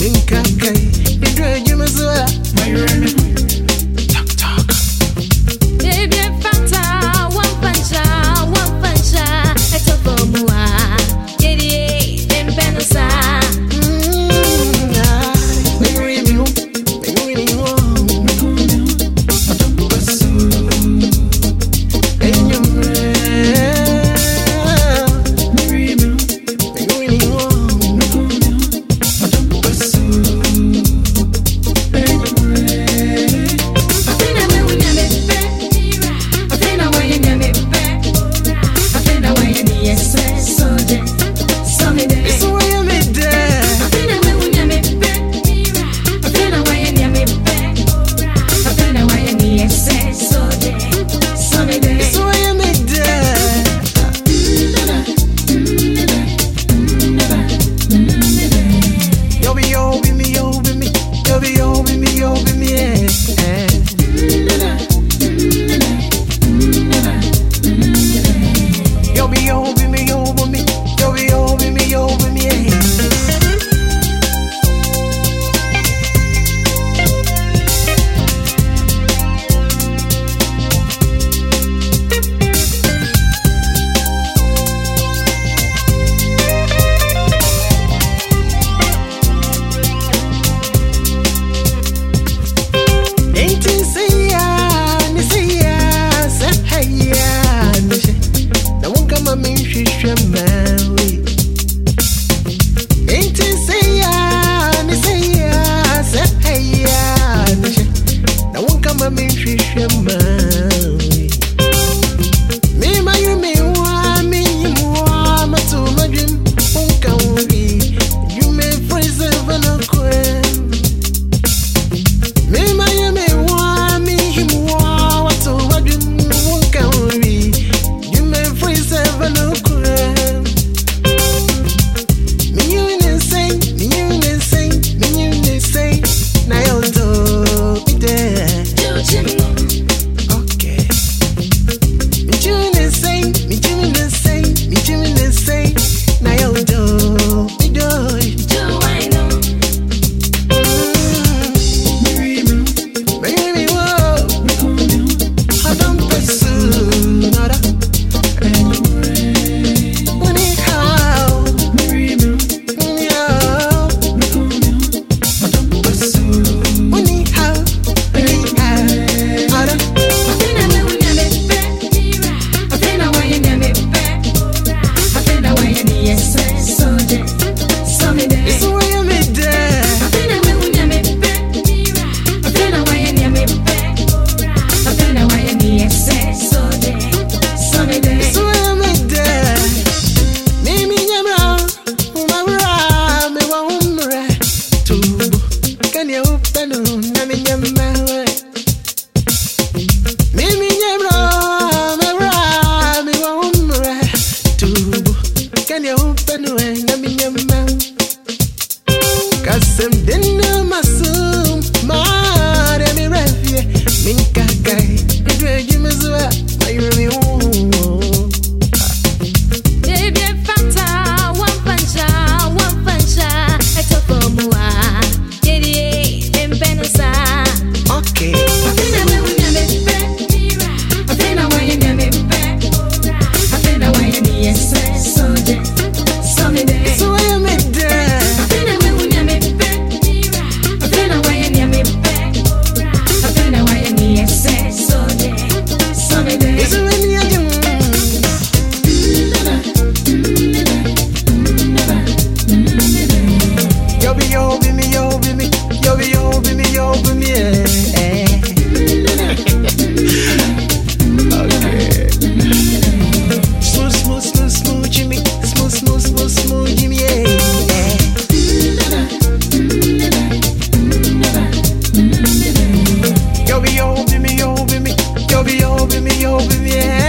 Minka kai, idwe jumezuwa Mayurene Kasem denu masum, mare viviendo.